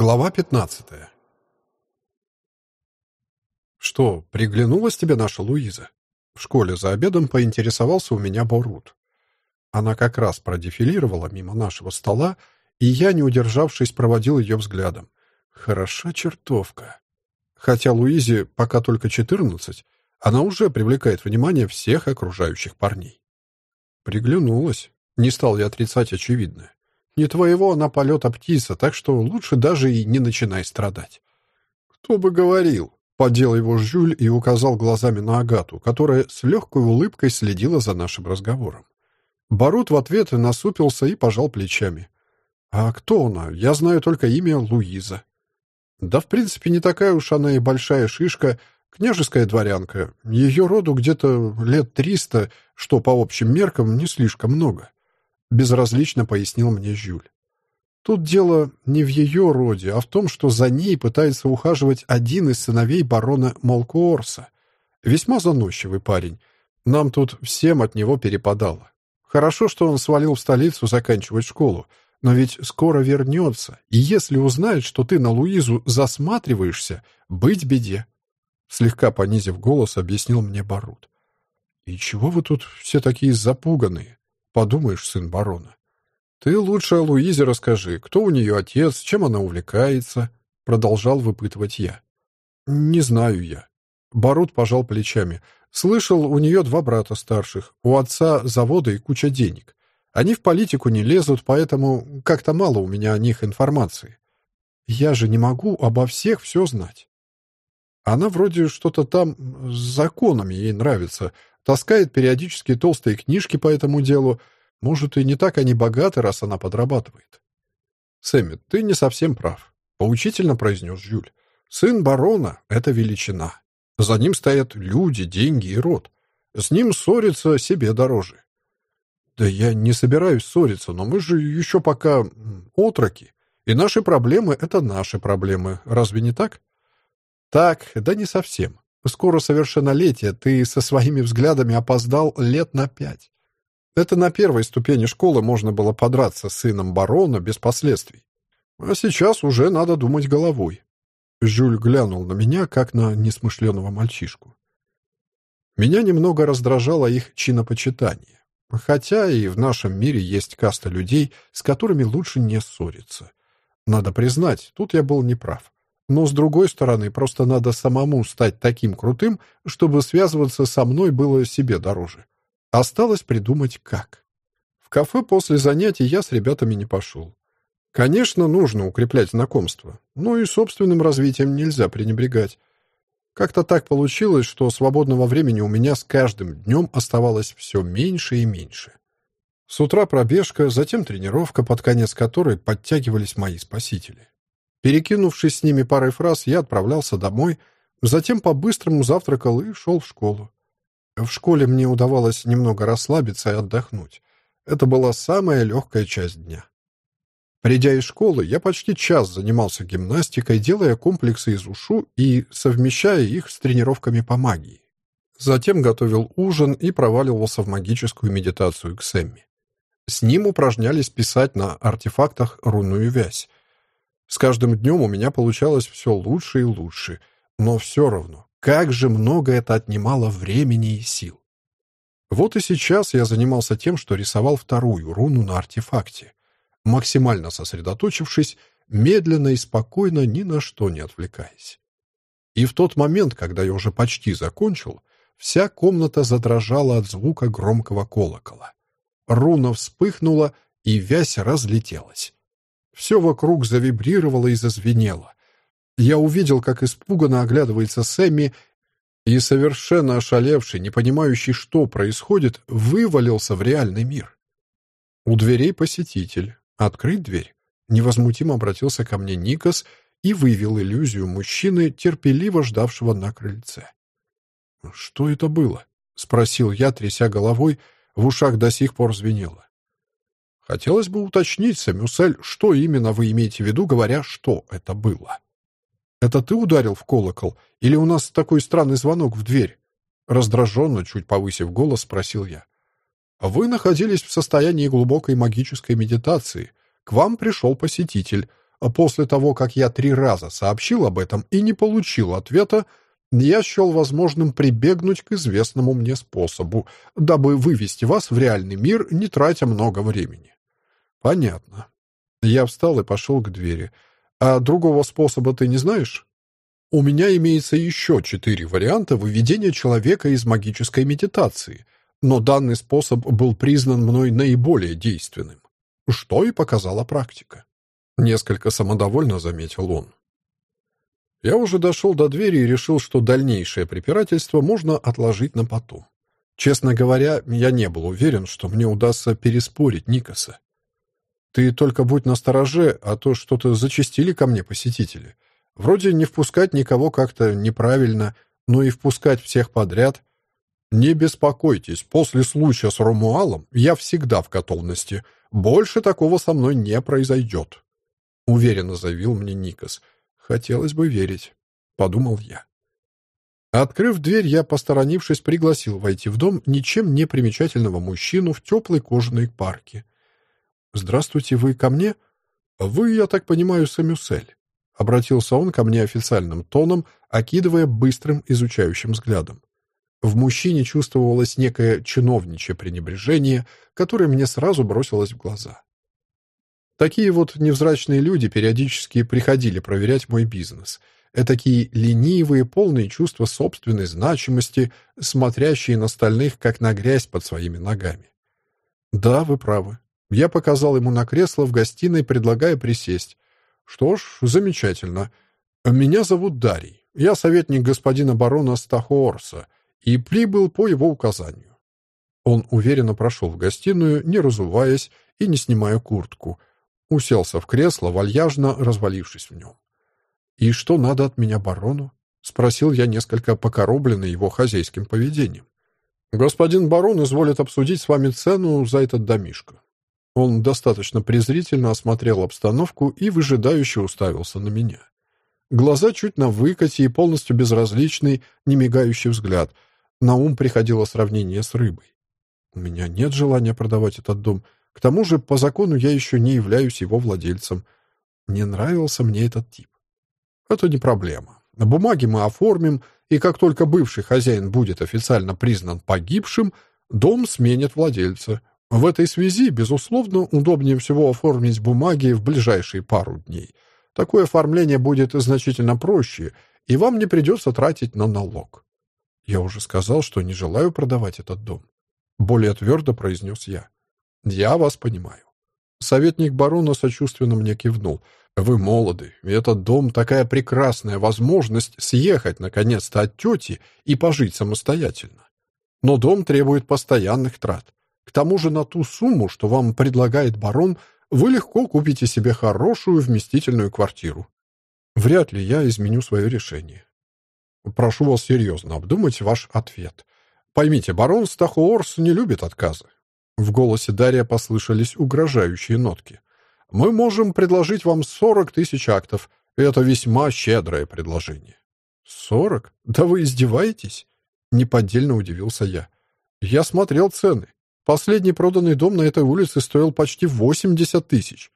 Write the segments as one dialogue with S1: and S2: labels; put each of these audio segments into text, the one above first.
S1: Глава 15. «Что, приглянулась тебе наша Луиза?» В школе за обедом поинтересовался у меня Борут. Она как раз продефилировала мимо нашего стола, и я, не удержавшись, проводил ее взглядом. Хороша чертовка. Хотя Луизе пока только четырнадцать, она уже привлекает внимание всех окружающих парней. Приглянулась. Не стал я отрицать очевидное. Не твоего она полета птица, так что лучше даже и не начинай страдать. Кто бы говорил? Подел его Жюль и указал глазами на Агату, которая с легкой улыбкой следила за нашим разговором. Барут в ответ насупился и пожал плечами. «А кто она? Я знаю только имя Луиза». «Да, в принципе, не такая уж она и большая шишка, княжеская дворянка. Ее роду где-то лет триста, что по общим меркам не слишком много. Безразлично пояснил мне Жюль. Тут дело не в ее роде, а в том, что за ней пытается ухаживать один из сыновей барона Малкуорса. Весьма заносчивый парень. Нам тут всем от него перепадало. Хорошо, что он свалил в столицу заканчивать школу, но ведь скоро вернется, и если узнает, что ты на Луизу засматриваешься, быть беде. Слегка понизив голос, объяснил мне Барут. «И чего вы тут все такие запуганные?» Подумаешь, сын барона. Ты лучше о Луизе расскажи, кто у нее отец, чем она увлекается, продолжал выпытывать я. Не знаю я. Барут пожал плечами. Слышал, у нее два брата старших, у отца завода и куча денег. Они в политику не лезут, поэтому как-то мало у меня о них информации. Я же не могу обо всех все знать. Она вроде что-то там с законами ей нравится, Таскает периодически толстые книжки по этому делу. Может, и не так они богаты, раз она подрабатывает. Сэмми, ты не совсем прав. Поучительно произнес Жюль. Сын барона — это величина. За ним стоят люди, деньги и род. С ним ссориться себе дороже. Да я не собираюсь ссориться, но мы же еще пока отроки. И наши проблемы — это наши проблемы. Разве не так? Так, да не совсем. Скоро совершеннолетие, ты со своими взглядами опоздал лет на пять. Это на первой ступени школы можно было подраться с сыном барона без последствий. А сейчас уже надо думать головой. Жюль глянул на меня, как на несмышленого мальчишку. Меня немного раздражало их чинопочитание. Хотя и в нашем мире есть каста людей, с которыми лучше не ссориться. Надо признать, тут я был неправ. Но, с другой стороны, просто надо самому стать таким крутым, чтобы связываться со мной было себе дороже. Осталось придумать, как. В кафе после занятий я с ребятами не пошел. Конечно, нужно укреплять знакомство, но и собственным развитием нельзя пренебрегать. Как-то так получилось, что свободного времени у меня с каждым днем оставалось все меньше и меньше. С утра пробежка, затем тренировка, под конец которой подтягивались мои спасители. Перекинувшись с ними парой фраз, я отправлялся домой, затем по-быстрому завтракал и шел в школу. В школе мне удавалось немного расслабиться и отдохнуть. Это была самая легкая часть дня. Придя из школы, я почти час занимался гимнастикой, делая комплексы из ушу и совмещая их с тренировками по магии. Затем готовил ужин и проваливался в магическую медитацию к Сэмми. С ним упражнялись писать на артефактах рунную вязь, с каждым днем у меня получалось все лучше и лучше, но все равно, как же много это отнимало времени и сил. Вот и сейчас я занимался тем, что рисовал вторую руну на артефакте, максимально сосредоточившись, медленно и спокойно, ни на что не отвлекаясь. И в тот момент, когда я уже почти закончил, вся комната задрожала от звука громкого колокола. Руна вспыхнула, и вязь разлетелась. Все вокруг завибрировало и зазвенело. Я увидел, как испуганно оглядывается Сэмми, и совершенно ошалевший, не понимающий, что происходит, вывалился в реальный мир. У дверей посетитель. Открыть дверь. Невозмутимо обратился ко мне Никос и вывел иллюзию мужчины, терпеливо ждавшего на крыльце. «Что это было?» — спросил я, тряся головой, в ушах до сих пор звенело. Хотелось бы уточнить, Сэмюсель, что именно вы имеете в виду, говоря, что это было. Это ты ударил в колокол? Или у нас такой странный звонок в дверь? Раздраженно, чуть повысив голос, спросил я. Вы находились в состоянии глубокой магической медитации. К вам пришел посетитель. а после того, как я три раза сообщил об этом и не получил ответа, я счел возможным прибегнуть к известному мне способу, дабы вывести вас в реальный мир, не тратя много времени. Понятно. Я встал и пошел к двери. А другого способа ты не знаешь? У меня имеется еще четыре варианта выведения человека из магической медитации, но данный способ был признан мной наиболее действенным, что и показала практика. Несколько самодовольно заметил он. Я уже дошел до двери и решил, что дальнейшее препирательство можно отложить на потом. Честно говоря, я не был уверен, что мне удастся переспорить Никаса. Ты только будь настороже, а то что-то зачастили ко мне посетители. Вроде не впускать никого как-то неправильно, но и впускать всех подряд. Не беспокойтесь, после случая с Ромуалом я всегда в готовности. Больше такого со мной не произойдет. Уверенно заявил мне Никас — Хотелось бы верить, подумал я. Открыв дверь, я, посторонившись, пригласил войти в дом ничем не примечательного мужчину в теплой кожаной парке. «Здравствуйте, вы ко мне?» «Вы, я так понимаю, Самюсель», — обратился он ко мне официальным тоном, окидывая быстрым изучающим взглядом. В мужчине чувствовалось некое чиновничье пренебрежение, которое мне сразу бросилось в глаза. Такие вот невзрачные люди периодически приходили проверять мой бизнес. Этакие ленивые, полные чувства собственной значимости, смотрящие на остальных, как на грязь под своими ногами. Да, вы правы. Я показал ему на кресло в гостиной, предлагая присесть. Что ж, замечательно. Меня зовут Дарий. Я советник господина барона Стахоорса и прибыл по его указанию. Он уверенно прошел в гостиную, не разуваясь и не снимая куртку — Уселся в кресло, вальяжно развалившись в нем. «И что надо от меня барону?» — спросил я, несколько покоробленный его хозяйским поведением. «Господин барон изволит обсудить с вами цену за этот домишко». Он достаточно презрительно осмотрел обстановку и выжидающе уставился на меня. Глаза чуть на выкате и полностью безразличный, немигающий взгляд. На ум приходило сравнение с рыбой. «У меня нет желания продавать этот дом», к тому же, по закону я еще не являюсь его владельцем. Не нравился мне этот тип. Это не проблема. На бумаге мы оформим, и как только бывший хозяин будет официально признан погибшим, дом сменит владельца. В этой связи, безусловно, удобнее всего оформить бумаги в ближайшие пару дней. Такое оформление будет значительно проще, и вам не придется тратить на налог. Я уже сказал, что не желаю продавать этот дом. Более твердо произнес я. «Я вас понимаю». Советник барона сочувственно мне кивнул. «Вы молоды, и этот дом — такая прекрасная возможность съехать, наконец-то, от тети и пожить самостоятельно. Но дом требует постоянных трат. К тому же на ту сумму, что вам предлагает барон, вы легко купите себе хорошую вместительную квартиру. Вряд ли я изменю свое решение. Прошу вас серьезно обдумать ваш ответ. Поймите, барон Стахуорс не любит отказы. В голосе Дарья послышались угрожающие нотки. «Мы можем предложить вам сорок тысяч актов. Это весьма щедрое предложение». «Сорок? Да вы издеваетесь?» Неподдельно удивился я. «Я смотрел цены. Последний проданный дом на этой улице стоил почти восемьдесят тысяч».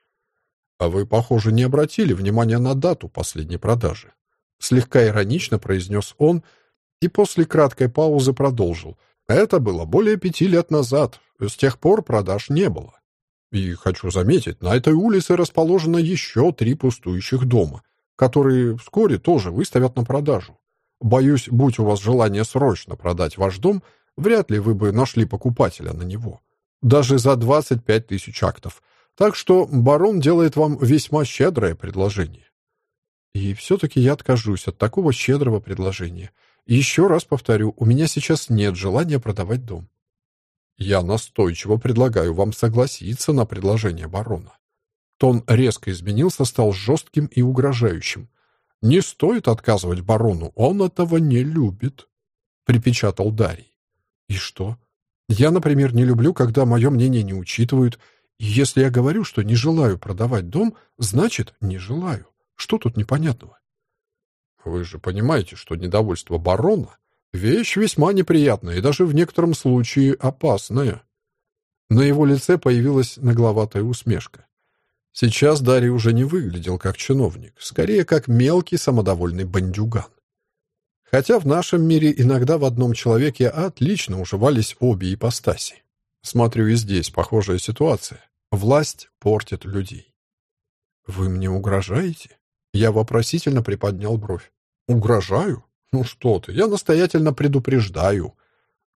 S1: «А вы, похоже, не обратили внимания на дату последней продажи». Слегка иронично произнес он и после краткой паузы продолжил — это было более пяти лет назад. С тех пор продаж не было. И хочу заметить, на этой улице расположено еще три пустующих дома, которые вскоре тоже выставят на продажу. Боюсь, будь у вас желание срочно продать ваш дом, вряд ли вы бы нашли покупателя на него. Даже за 25 тысяч актов. Так что барон делает вам весьма щедрое предложение. И все-таки я откажусь от такого щедрого предложения. Еще раз повторю, у меня сейчас нет желания продавать дом. Я настойчиво предлагаю вам согласиться на предложение барона. Тон резко изменился, стал жестким и угрожающим. «Не стоит отказывать барону, он этого не любит», — припечатал Дарий. «И что? Я, например, не люблю, когда мое мнение не учитывают. И если я говорю, что не желаю продавать дом, значит, не желаю. Что тут непонятного?» Вы же понимаете, что недовольство барона — вещь весьма неприятная и даже в некотором случае опасная. На его лице появилась нагловатая усмешка. Сейчас Дарий уже не выглядел как чиновник, скорее как мелкий самодовольный бандюган. Хотя в нашем мире иногда в одном человеке отлично уживались обе ипостаси. Смотрю, и здесь похожая ситуация. Власть портит людей. «Вы мне угрожаете?» Я вопросительно приподнял бровь. «Угрожаю? Ну что ты, я настоятельно предупреждаю».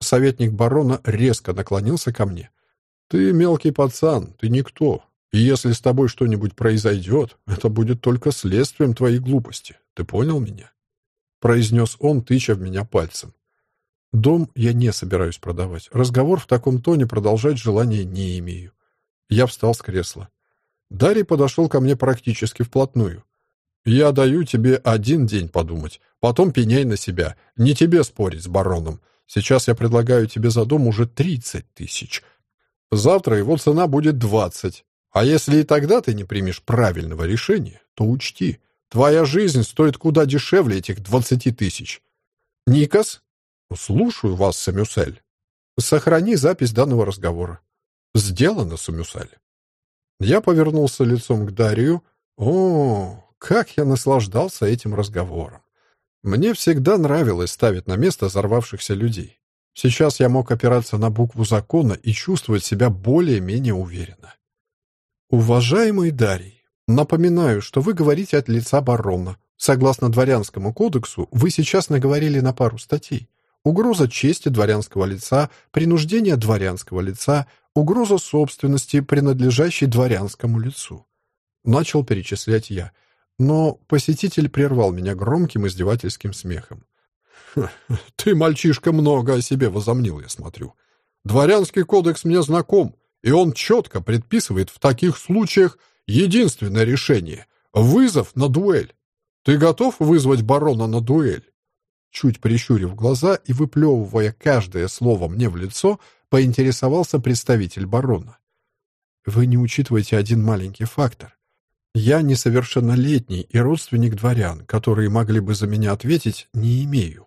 S1: Советник барона резко наклонился ко мне. «Ты мелкий пацан, ты никто. И если с тобой что-нибудь произойдет, это будет только следствием твоей глупости. Ты понял меня?» Произнес он, тыча в меня пальцем. Дом я не собираюсь продавать. Разговор в таком тоне продолжать желания не имею. Я встал с кресла. Дарий подошел ко мне практически вплотную. «Я даю тебе один день подумать, потом пеняй на себя. Не тебе спорить с бароном. Сейчас я предлагаю тебе за дом уже тридцать тысяч. Завтра его цена будет двадцать. А если и тогда ты не примешь правильного решения, то учти, твоя жизнь стоит куда дешевле этих двадцати тысяч. Никас?» «Слушаю вас, Самюсель. Сохрани запись данного разговора». «Сделано, Самюсель». Я повернулся лицом к Дарью. О, как я наслаждался этим разговором. Мне всегда нравилось ставить на место взорвавшихся людей. Сейчас я мог опираться на букву закона и чувствовать себя более-менее уверенно. Уважаемый Дарий, напоминаю, что вы говорите от лица барона. Согласно дворянскому кодексу, вы сейчас наговорили на пару статей. Угроза чести дворянского лица, принуждение дворянского лица, угроза собственности, принадлежащей дворянскому лицу. Начал перечислять я, но посетитель прервал меня громким издевательским смехом. «Ты, мальчишка, много о себе возомнил, я смотрю. Дворянский кодекс мне знаком, и он четко предписывает в таких случаях единственное решение — вызов на дуэль. Ты готов вызвать барона на дуэль?» Чуть прищурив глаза и выплевывая каждое слово мне в лицо, поинтересовался представитель барона. «Вы не учитываете один маленький фактор. Я несовершеннолетний и родственник дворян, которые могли бы за меня ответить, не имею.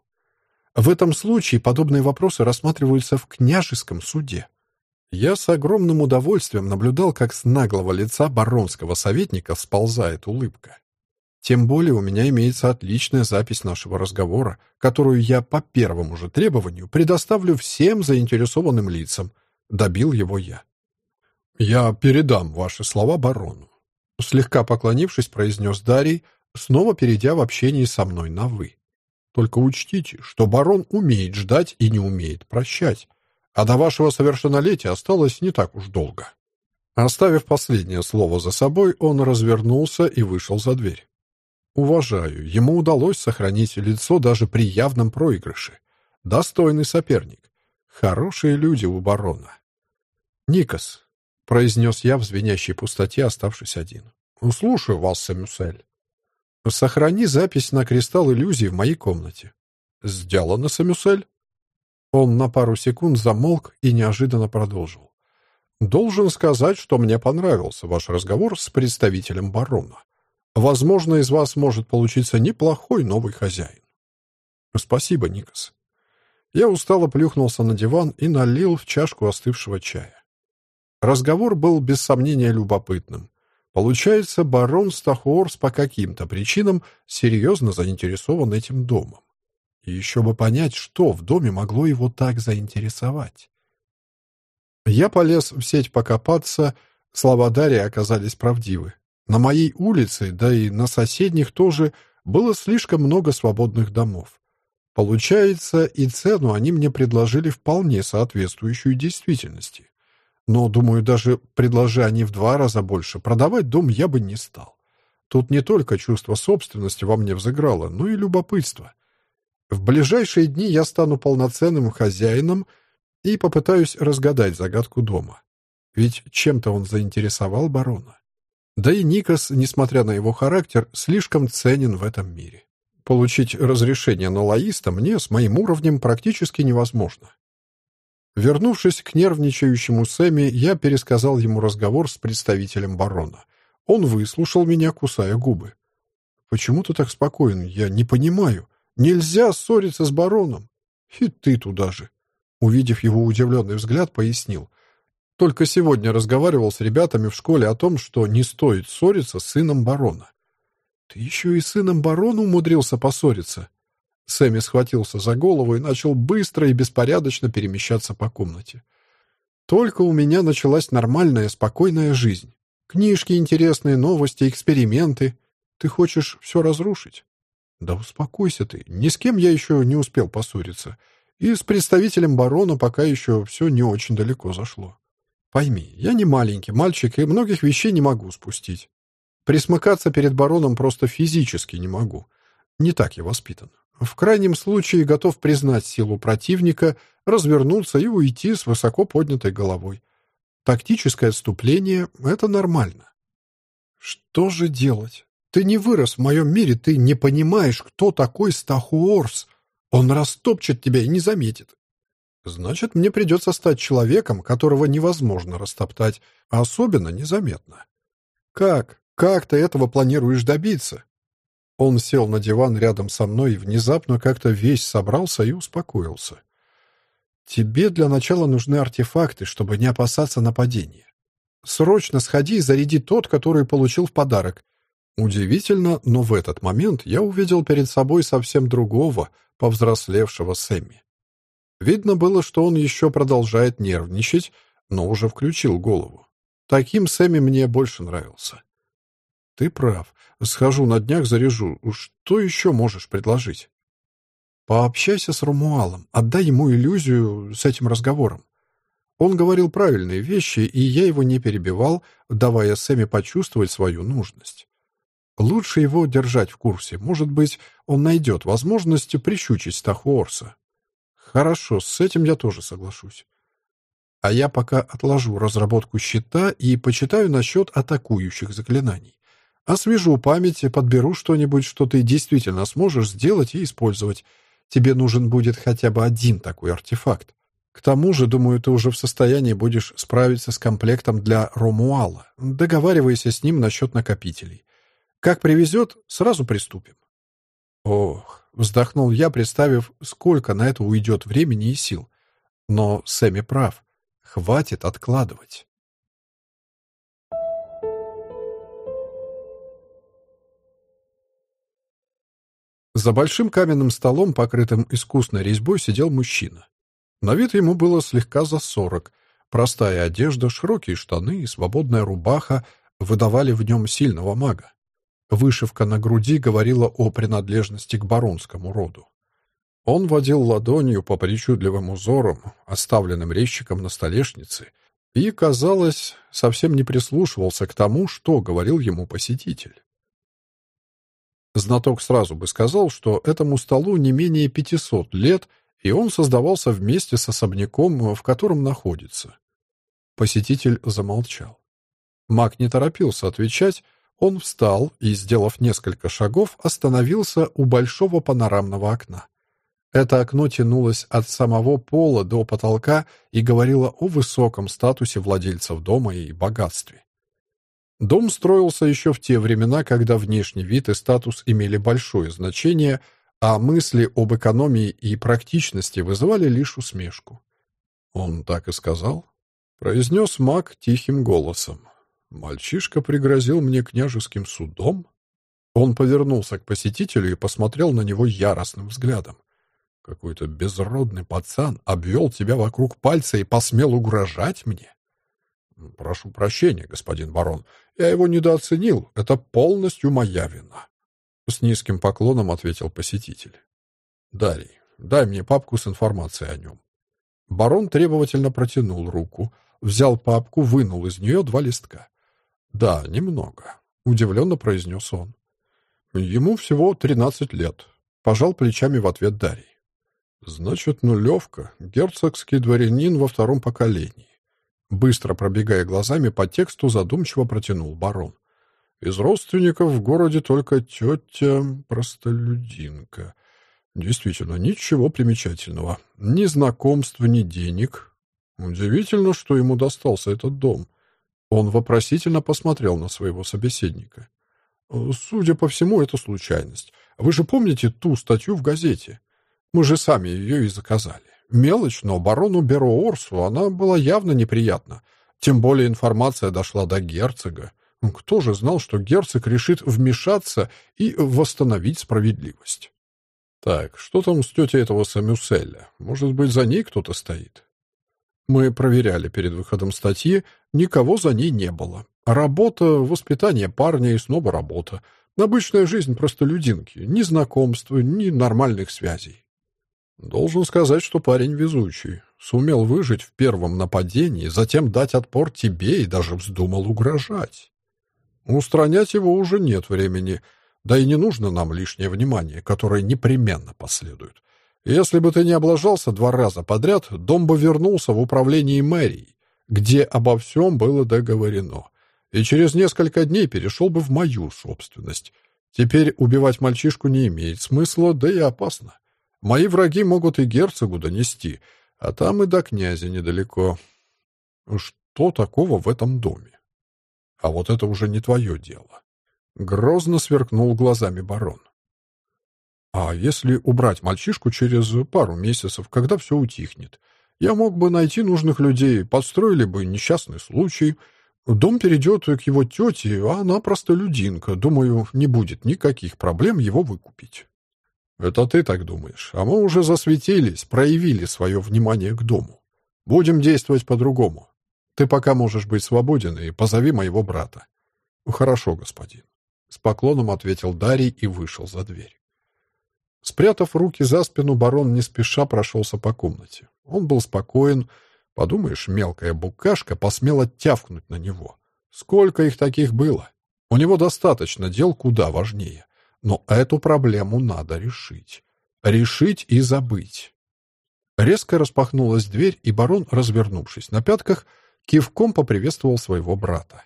S1: В этом случае подобные вопросы рассматриваются в княжеском суде. Я с огромным удовольствием наблюдал, как с наглого лица баронского советника сползает улыбка. Тем более у меня имеется отличная запись нашего разговора, которую я по первому же требованию предоставлю всем заинтересованным лицам. Добил его я. «Я передам ваши слова барону», — слегка поклонившись, произнес Дарий, снова перейдя в общение со мной на «вы». «Только учтите, что барон умеет ждать и не умеет прощать, а до вашего совершеннолетия осталось не так уж долго». Оставив последнее слово за собой, он развернулся и вышел за дверь. Уважаю, ему удалось сохранить лицо даже при явном проигрыше. Достойный соперник. Хорошие люди у барона. «Никос», — произнес я в звенящей пустоте, оставшись один. «Слушаю вас, Самюсель». «Сохрани запись на кристалл иллюзий в моей комнате». «Сделано, Самюсель». Он на пару секунд замолк и неожиданно продолжил. «Должен сказать, что мне понравился ваш разговор с представителем барона. Возможно, из вас может получиться неплохой новый хозяин. Спасибо, Никас. Я устало плюхнулся на диван и налил в чашку остывшего чая. Разговор был без сомнения любопытным. Получается, барон Стахуорс по каким-то причинам серьезно заинтересован этим домом. Еще бы понять, что в доме могло его так заинтересовать. Я полез в сеть покопаться, слова Дарьи оказались правдивы. На моей улице, да и на соседних тоже, было слишком много свободных домов. Получается, и цену они мне предложили вполне соответствующую действительности. Но, думаю, даже предложи они в два раза больше, продавать дом я бы не стал. Тут не только чувство собственности во мне взыграло, но и любопытство. В ближайшие дни я стану полноценным хозяином и попытаюсь разгадать загадку дома. Ведь чем-то он заинтересовал барона. Да и Никос, несмотря на его характер, слишком ценен в этом мире. Получить разрешение на лаиста мне с моим уровнем практически невозможно. Вернувшись к нервничающему Сэмми, я пересказал ему разговор с представителем барона. Он выслушал меня, кусая губы. «Почему ты так спокоен? Я не понимаю. Нельзя ссориться с бароном. И ты туда же». Увидев его удивленный взгляд, пояснил. Только сегодня разговаривал с ребятами в школе о том, что не стоит ссориться с сыном барона. Ты еще и сыном барона умудрился поссориться. Сэмми схватился за голову и начал быстро и беспорядочно перемещаться по комнате. Только у меня началась нормальная, спокойная жизнь. Книжки интересные, новости, эксперименты. Ты хочешь все разрушить? Да успокойся ты. Ни с кем я еще не успел поссориться. И с представителем барона пока еще все не очень далеко зашло. Пойми, я не маленький мальчик и многих вещей не могу спустить. Присмыкаться перед бароном просто физически не могу. Не так я воспитан. В крайнем случае готов признать силу противника, развернуться и уйти с высоко поднятой головой. Тактическое отступление — это нормально. Что же делать? Ты не вырос в моем мире, ты не понимаешь, кто такой Стахуорс. Он растопчет тебя и не заметит. Значит, мне придется стать человеком, которого невозможно растоптать, а особенно незаметно. Как? Как ты этого планируешь добиться? Он сел на диван рядом со мной и внезапно как-то весь собрался и успокоился. Тебе для начала нужны артефакты, чтобы не опасаться нападения. Срочно сходи и заряди тот, который получил в подарок. Удивительно, но в этот момент я увидел перед собой совсем другого, повзрослевшего Сэмми. Видно было, что он еще продолжает нервничать, но уже включил голову. Таким Сэмми мне больше нравился. Ты прав. Схожу на днях, заряжу. Что еще можешь предложить? Пообщайся с Ромуалом, отдай ему иллюзию с этим разговором. Он говорил правильные вещи, и я его не перебивал, давая Сэмми почувствовать свою нужность. Лучше его держать в курсе. Может быть, он найдет возможность прищучить Стахуорса. Хорошо, с этим я тоже соглашусь. А я пока отложу разработку щита и почитаю насчет атакующих заклинаний. Освежу память и подберу что-нибудь, что ты действительно сможешь сделать и использовать. Тебе нужен будет хотя бы один такой артефакт. К тому же, думаю, ты уже в состоянии будешь справиться с комплектом для Ромуала. Договаривайся с ним насчет накопителей. Как привезет, сразу приступим. Ох, Вздохнул я, представив, сколько на это уйдет времени и сил. Но Сэмми прав. Хватит откладывать. За большим каменным столом, покрытым искусной резьбой, сидел мужчина. На вид ему было слегка за сорок. Простая одежда, широкие штаны и свободная рубаха выдавали в нем сильного мага. Вышивка на груди говорила о принадлежности к баронскому роду. Он водил ладонью по причудливым узорам, оставленным резчиком на столешнице, и, казалось, совсем не прислушивался к тому, что говорил ему посетитель. Знаток сразу бы сказал, что этому столу не менее 500 лет, и он создавался вместе с особняком, в котором находится. Посетитель замолчал. Маг не торопился отвечать, он встал и, сделав несколько шагов, остановился у большого панорамного окна. Это окно тянулось от самого пола до потолка и говорило о высоком статусе владельцев дома и богатстве. Дом строился еще в те времена, когда внешний вид и статус имели большое значение, а мысли об экономии и практичности вызывали лишь усмешку. «Он так и сказал?» — произнес маг тихим голосом. Мальчишка пригрозил мне княжеским судом? Он повернулся к посетителю и посмотрел на него яростным взглядом. Какой-то безродный пацан обвел тебя вокруг пальца и посмел угрожать мне? Прошу прощения, господин барон. Я его недооценил. Это полностью моя вина. С низким поклоном ответил посетитель. Дарий, дай мне папку с информацией о нем. Барон требовательно протянул руку, взял папку, вынул из нее два листка. «Да, немного», — удивленно произнес он. «Ему всего тринадцать лет», — пожал плечами в ответ Дарий. «Значит, нулевка, герцогский дворянин во втором поколении». Быстро пробегая глазами по тексту, задумчиво протянул барон. «Из родственников в городе только тетя простолюдинка. Действительно, ничего примечательного. Ни знакомств, ни денег. Удивительно, что ему достался этот дом». Он вопросительно посмотрел на своего собеседника. «Судя по всему, это случайность. Вы же помните ту статью в газете? Мы же сами ее и заказали. Мелочь, но барону Бероорсу она была явно неприятна. Тем более информация дошла до герцога. Кто же знал, что герцог решит вмешаться и восстановить справедливость? Так, что там с тетей этого Самюселя? Может быть, за ней кто-то стоит? Мы проверяли перед выходом статьи, никого за ней не было. Работа, воспитание парня и снова работа. Обычная жизнь простолюдинки, ни знакомств, ни нормальных связей. Должен сказать, что парень везучий. Сумел выжить в первом нападении, затем дать отпор тебе и даже вздумал угрожать. Устранять его уже нет времени, да и не нужно нам лишнее внимание, которое непременно последует. Если бы ты не облажался два раза подряд, дом бы вернулся в управление мэрией, где обо всем было договорено, и через несколько дней перешел бы в мою собственность. Теперь убивать мальчишку не имеет смысла, да и опасно. Мои враги могут и герцогу донести, а там и до князя недалеко. Что такого в этом доме? А вот это уже не твое дело. Грозно сверкнул глазами барон. А если убрать мальчишку через пару месяцев, когда все утихнет? Я мог бы найти нужных людей, подстроили бы несчастный случай. Дом перейдет к его тете, а она простолюдинка. Думаю, не будет никаких проблем его выкупить. Это ты так думаешь, а мы уже засветились, проявили свое внимание к дому. Будем действовать по-другому. Ты пока можешь быть свободен и позови моего брата. Хорошо, господин. С поклоном ответил Дарий и вышел за дверь. Спрятав руки за спину, барон не спеша прошелся по комнате. Он был спокоен. Подумаешь, мелкая букашка посмела тявкнуть на него. Сколько их таких было? У него достаточно дел куда важнее. Но эту проблему надо решить. Решить и забыть. Резко распахнулась дверь, и барон, развернувшись на пятках, кивком поприветствовал своего брата.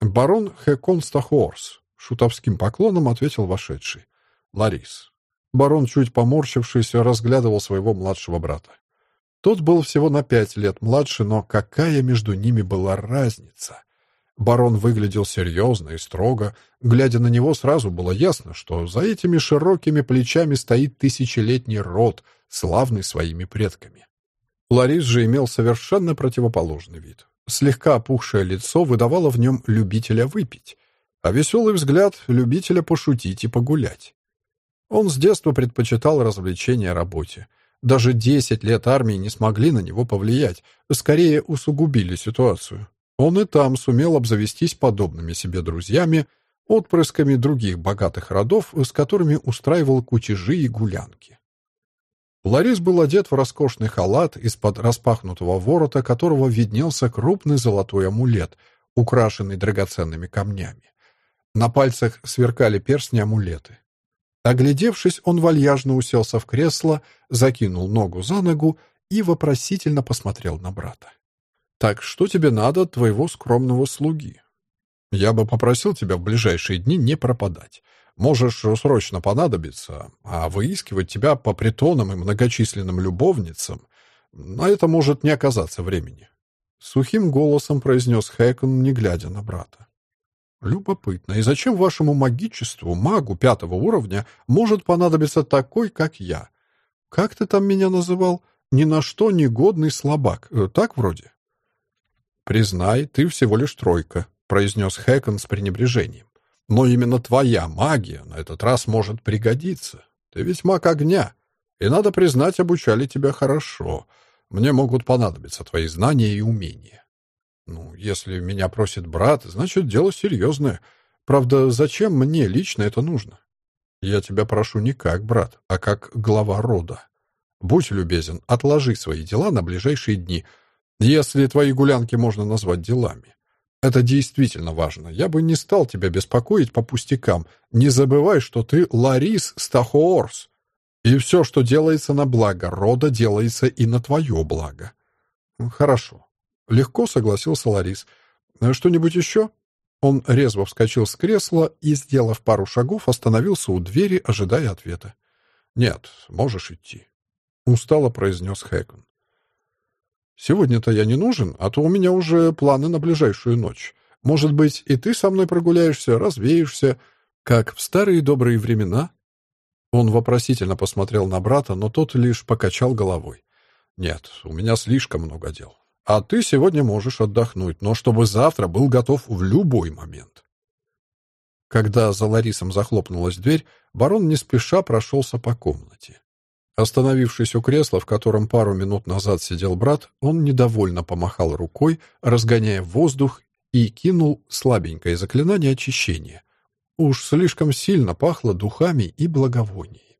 S1: «Барон Хекон Стахорс», — шутовским поклоном ответил вошедший. «Ларис». Барон, чуть поморщившись, разглядывал своего младшего брата. Тот был всего на пять лет младше, но какая между ними была разница? Барон выглядел серьезно и строго. Глядя на него, сразу было ясно, что за этими широкими плечами стоит тысячелетний род, славный своими предками. Ларис же имел совершенно противоположный вид. Слегка опухшее лицо выдавало в нем любителя выпить, а веселый взгляд — любителя пошутить и погулять. Он с детства предпочитал развлечения работе. Даже десять лет армии не смогли на него повлиять, скорее усугубили ситуацию. Он и там сумел обзавестись подобными себе друзьями, отпрысками других богатых родов, с которыми устраивал кутежи и гулянки. Ларис был одет в роскошный халат, из-под распахнутого ворота которого виднелся крупный золотой амулет, украшенный драгоценными камнями. На пальцах сверкали перстни-амулеты. Оглядевшись, он вальяжно уселся в кресло, закинул ногу за ногу и вопросительно посмотрел на брата. Так что тебе надо твоего скромного слуги? Я бы попросил тебя в ближайшие дни не пропадать. Можешь срочно понадобиться, а выискивать тебя по притонам и многочисленным любовницам, на это может не оказаться времени. Сухим голосом произнес Хэкон, не глядя на брата. Любопытно, и зачем вашему магичеству, магу пятого уровня, может понадобиться такой, как я? Как ты там меня называл? Ни на что негодный слабак. Э, так вроде? «Признай, ты всего лишь тройка», — произнес Хэкон с пренебрежением. «Но именно твоя магия на этот раз может пригодиться. Ты ведь маг огня, и, надо признать, обучали тебя хорошо. Мне могут понадобиться твои знания и умения». «Ну, если меня просит брат, значит, дело серьезное. Правда, зачем мне лично это нужно?» «Я тебя прошу не как брат, а как глава рода. Будь любезен, отложи свои дела на ближайшие дни — если твои гулянки можно назвать делами. Это действительно важно. Я бы не стал тебя беспокоить по пустякам. Не забывай, что ты Ларис Стахоорс. И все, что делается на благо рода, делается и на твое благо. Хорошо. Легко согласился Ларис. Что-нибудь еще? Он резво вскочил с кресла и, сделав пару шагов, остановился у двери, ожидая ответа. «Нет, можешь идти», — устало произнес Хэкон. Сегодня-то я не нужен, а то у меня уже планы на ближайшую ночь. Может быть, и ты со мной прогуляешься, развеешься, как в старые добрые времена?» Он вопросительно посмотрел на брата, но тот лишь покачал головой. «Нет, у меня слишком много дел. А ты сегодня можешь отдохнуть, но чтобы завтра был готов в любой момент. Когда за Ларисом захлопнулась дверь, барон не спеша прошелся по комнате. Остановившись у кресла, в котором пару минут назад сидел брат, он недовольно помахал рукой, разгоняя воздух, и кинул слабенькое заклинание очищения. Уж слишком сильно пахло духами и благовониями.